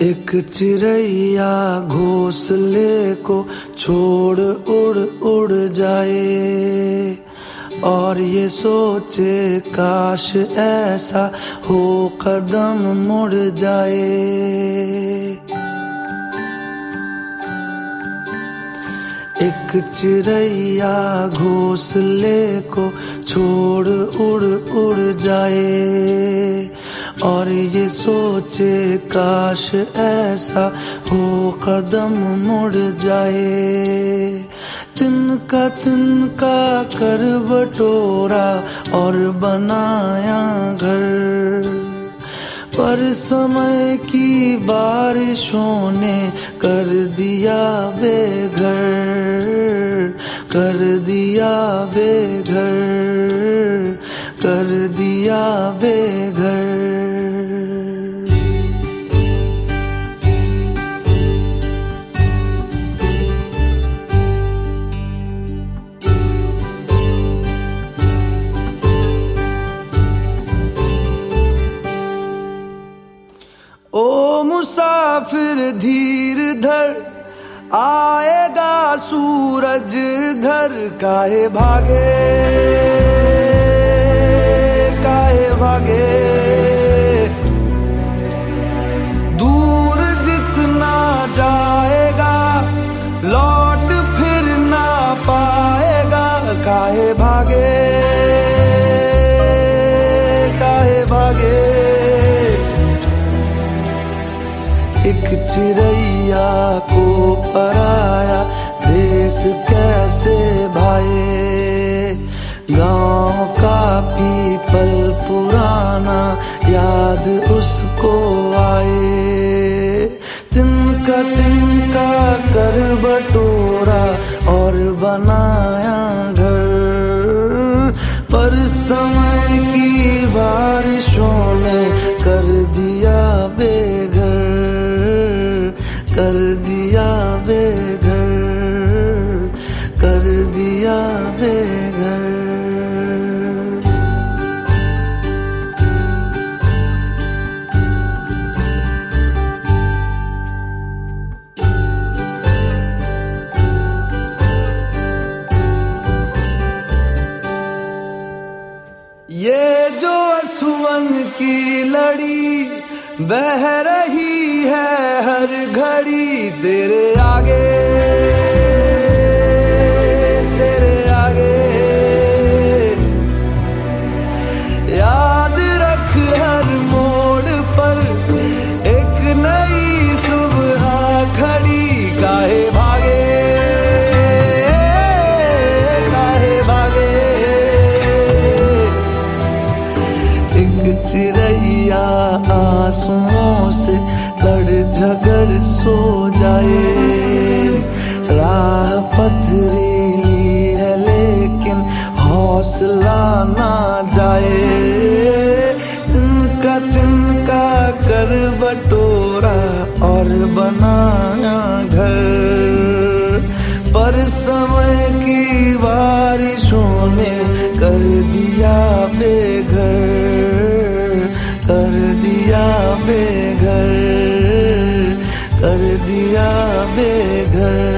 एक चिड़ैया घोंसले को छोड़ उड़ उड़ जाए। और ये सोचे, काश ऐसा हो, कदम मुड़ जाए। एक चिड़ैया घोंसले को छोड़ उड़ उड़ जाए। और ये सोचे, काश ऐसा हो, कदम मुड़ जाए। तिनका तिनका कर बटोरा और बनाया घर। पर समय की बारिशों ने कर दिया बेघर, कर दिया बेघर, कर दिया बेघर। धीर आएगा सूरज धर काहे भागे काहे भागे। एक चिड़ैया को पराया, देश कैसे भाए? गाँव का पीपल पुराना, याद उसको आए। तिनका तिनका कर बटोरा और बनाया घर। पर समय की बारिशों ने कर दिया बेघर कर दिया बेघर कर दिया बेघर ये जो सुवन की लड़ी बह रही है हर घड़ी तेरे सो जाए। राह पथरीली है, लेकिन हौसला ना जाए। तिनका तिनका कर बटोरा और बनाया घर। पर समय की बारिशों ने कर दिया बेघर। कर दिया बेघर कर दिया बेघर